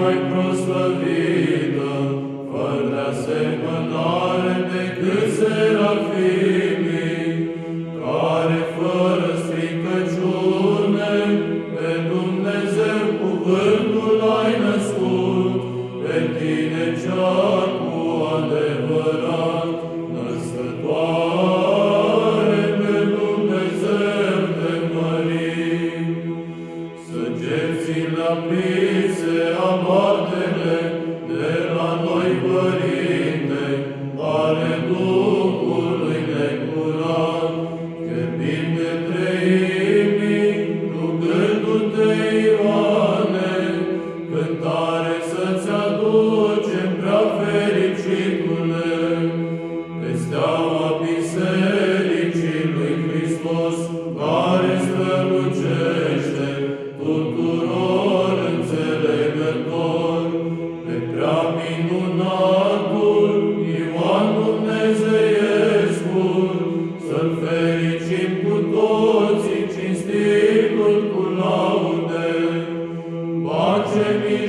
might prosper thee. dice amor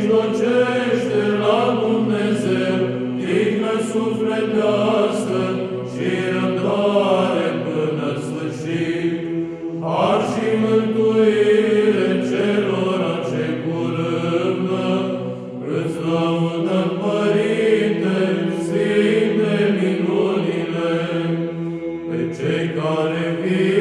mijlocește la Dumnezeu, dignă sufletească și răbdare până sfârșit. Har și mântuire celor ce curândă, îți lăudăm, Părinte, Sfinte minunile, pe cei care vin